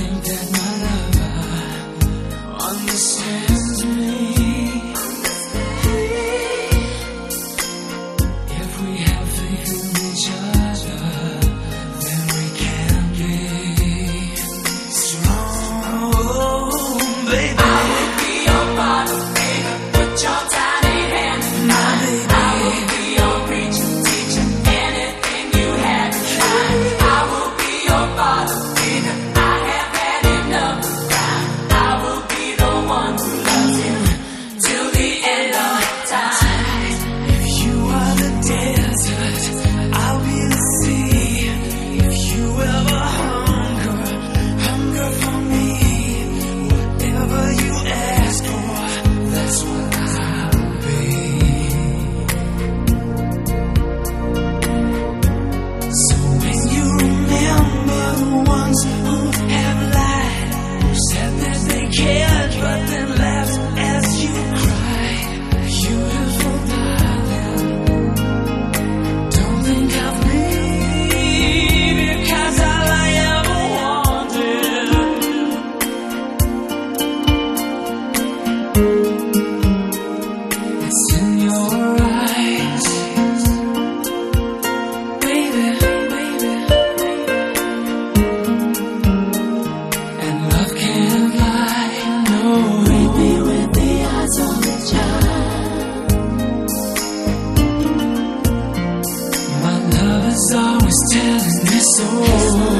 something that telling